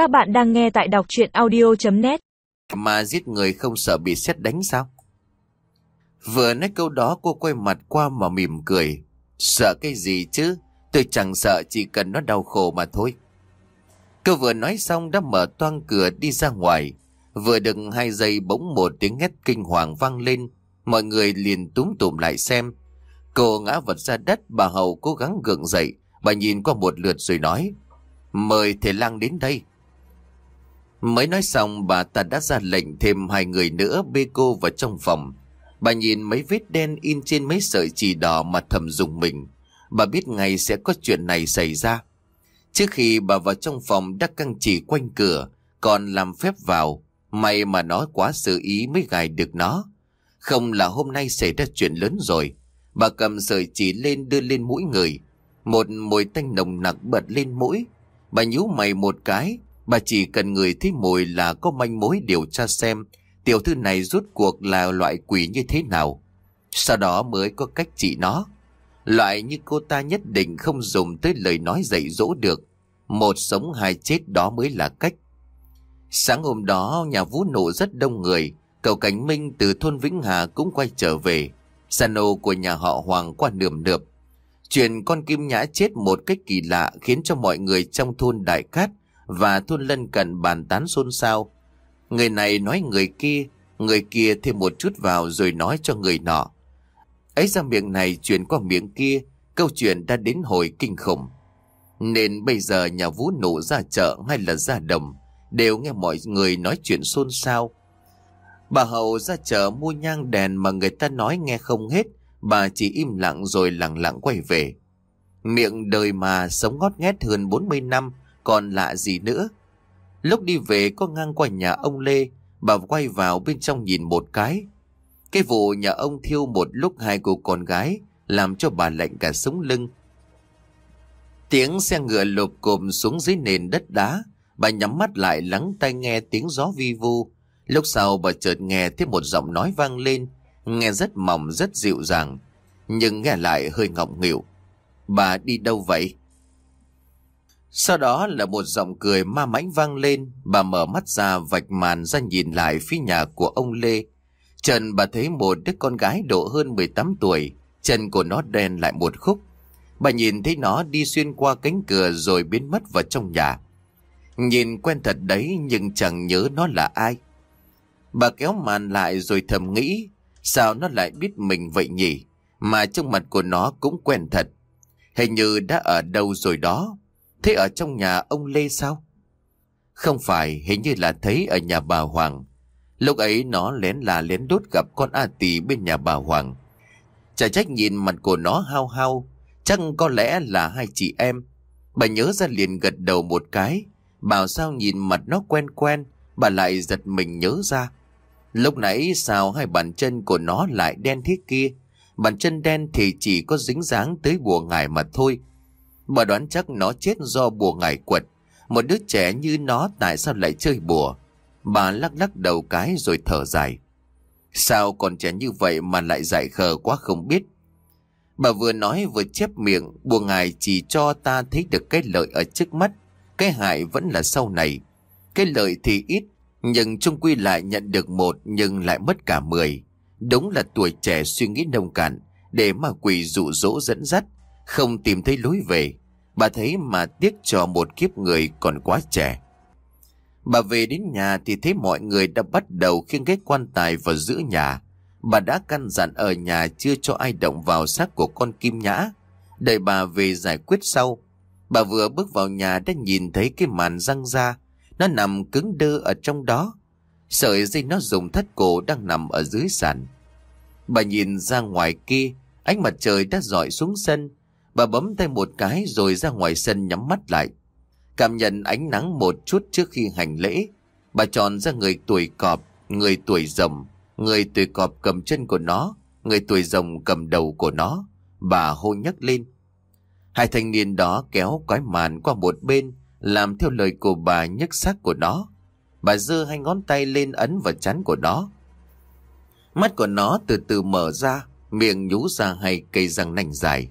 Các bạn đang nghe tại đọc chuyện audio.net Mà giết người không sợ bị xét đánh sao? Vừa nói câu đó cô quay mặt qua mà mỉm cười. Sợ cái gì chứ? Tôi chẳng sợ chỉ cần nó đau khổ mà thôi. Cô vừa nói xong đã mở toang cửa đi ra ngoài. Vừa được hai giây bỗng một tiếng hét kinh hoàng vang lên. Mọi người liền túm tụm lại xem. Cô ngã vật ra đất, bà hầu cố gắng gượng dậy. Bà nhìn qua một lượt rồi nói. Mời thầy lang đến đây. Mới nói xong bà ta đã ra lệnh thêm hai người nữa bê cô vào trong phòng. Bà nhìn mấy vết đen in trên mấy sợi chỉ đỏ mà thầm dùng mình. Bà biết ngay sẽ có chuyện này xảy ra. Trước khi bà vào trong phòng đã căng chỉ quanh cửa, còn làm phép vào. May mà nó quá sự ý mới gài được nó. Không là hôm nay xảy ra chuyện lớn rồi. Bà cầm sợi chỉ lên đưa lên mũi người. Một mùi tanh nồng nặc bật lên mũi. Bà nhíu mày một cái. Bà chỉ cần người thấy mùi là có manh mối điều tra xem tiểu thư này rút cuộc là loại quỷ như thế nào. Sau đó mới có cách trị nó. Loại như cô ta nhất định không dùng tới lời nói dạy dỗ được. Một sống hai chết đó mới là cách. Sáng hôm đó, nhà vũ nổ rất đông người. Cậu Cảnh Minh từ thôn Vĩnh Hà cũng quay trở về. Sano của nhà họ Hoàng qua nườm nượp. Chuyện con kim nhã chết một cách kỳ lạ khiến cho mọi người trong thôn Đại Cát và thôn lân cận bàn tán xôn xao. Người này nói người kia, người kia thêm một chút vào rồi nói cho người nọ. Ấy ra miệng này truyền qua miệng kia, câu chuyện đã đến hồi kinh khủng. Nên bây giờ nhà vũ nổ ra chợ hay là ra đồng, đều nghe mọi người nói chuyện xôn xao. Bà Hậu ra chợ mua nhang đèn mà người ta nói nghe không hết, bà chỉ im lặng rồi lặng lặng quay về. Miệng đời mà sống ngót nghét hơn 40 năm, còn lạ gì nữa. Lúc đi về có ngang qua nhà ông Lê, bà quay vào bên trong nhìn một cái. Cái vụ nhà ông thiêu một lúc hai cô con gái, làm cho bà lạnh cả sống lưng. Tiếng xe ngựa lộp cộm xuống dưới nền đất đá, bà nhắm mắt lại lắng tai nghe tiếng gió vi vu. Lúc sau bà chợt nghe thấy một giọng nói vang lên, nghe rất mỏng rất dịu dàng, nhưng nghe lại hơi ngọng nghịu. Bà đi đâu vậy? Sau đó là một giọng cười ma mãnh vang lên, bà mở mắt ra vạch màn ra nhìn lại phía nhà của ông Lê. Trần bà thấy một đứa con gái độ hơn 18 tuổi, chân của nó đen lại một khúc. Bà nhìn thấy nó đi xuyên qua cánh cửa rồi biến mất vào trong nhà. Nhìn quen thật đấy nhưng chẳng nhớ nó là ai. Bà kéo màn lại rồi thầm nghĩ, sao nó lại biết mình vậy nhỉ? Mà trong mặt của nó cũng quen thật. Hình như đã ở đâu rồi đó. Thế ở trong nhà ông Lê sao? Không phải, hình như là thấy ở nhà bà Hoàng. Lúc ấy nó lén là lén đốt gặp con A Tỷ bên nhà bà Hoàng. Chả trách nhìn mặt của nó hao hao, chắc có lẽ là hai chị em. Bà nhớ ra liền gật đầu một cái, bảo sao nhìn mặt nó quen quen, bà lại giật mình nhớ ra. Lúc nãy sao hai bàn chân của nó lại đen thế kia, bàn chân đen thì chỉ có dính dáng tới bùa ngải mà thôi. Bà đoán chắc nó chết do bùa ngải quật. Một đứa trẻ như nó tại sao lại chơi bùa? Bà lắc lắc đầu cái rồi thở dài. Sao còn trẻ như vậy mà lại dại khờ quá không biết? Bà vừa nói vừa chép miệng, bùa ngài chỉ cho ta thấy được cái lợi ở trước mắt, cái hại vẫn là sau này. Cái lợi thì ít, nhưng chung quy lại nhận được một nhưng lại mất cả mười. Đúng là tuổi trẻ suy nghĩ nông cạn, để mà quỷ dụ dỗ dẫn dắt, không tìm thấy lối về. Bà thấy mà tiếc cho một kiếp người còn quá trẻ. Bà về đến nhà thì thấy mọi người đã bắt đầu khiêng cái quan tài vào giữa nhà. Bà đã căn dặn ở nhà chưa cho ai động vào xác của con kim nhã. Đợi bà về giải quyết sau. Bà vừa bước vào nhà đã nhìn thấy cái màn răng ra. Nó nằm cứng đơ ở trong đó. Sợi dây nó dùng thắt cổ đang nằm ở dưới sàn. Bà nhìn ra ngoài kia, ánh mặt trời đã dọi xuống sân. Bà bấm tay một cái rồi ra ngoài sân nhắm mắt lại. Cảm nhận ánh nắng một chút trước khi hành lễ. Bà chọn ra người tuổi cọp, người tuổi rồng, người tuổi cọp cầm chân của nó, người tuổi rồng cầm đầu của nó. Bà hô nhắc lên. Hai thanh niên đó kéo quái màn qua một bên, làm theo lời của bà nhấc xác của nó. Bà giơ hai ngón tay lên ấn vào chán của nó. Mắt của nó từ từ mở ra, miệng nhú ra hai cây răng nành dài.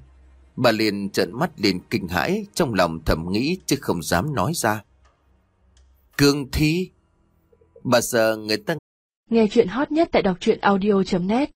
Bà liền trợn mắt liền kinh hãi, trong lòng thầm nghĩ chứ không dám nói ra. Cương thi? Bà sợ người ta Nghe chuyện hot nhất tại đọc truyện audio.net